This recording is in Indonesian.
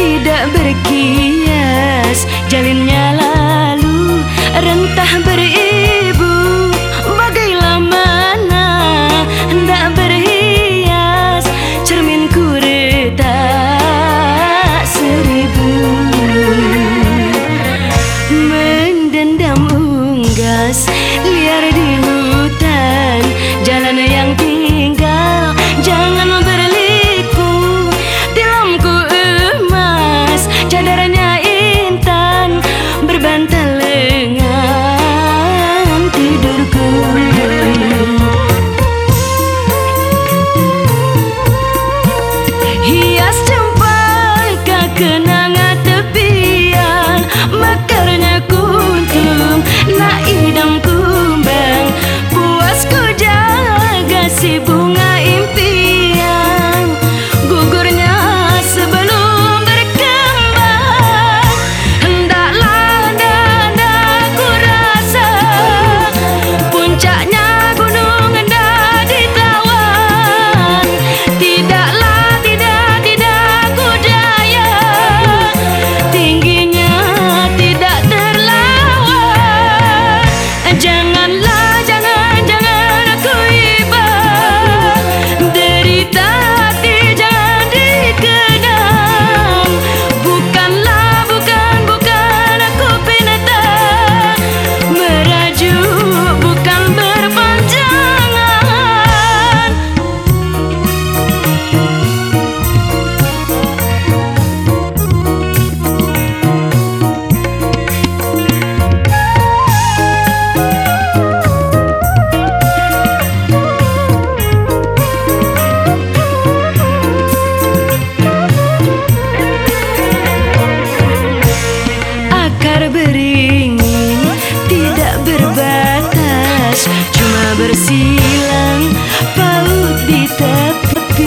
tidak berkias. Jalinnya lalu rentah beribu. Bagai mana hendak berhias. Cerminku retak seribu. Mendendam unggas liar beringin Tidak berbatas Cuma bersih.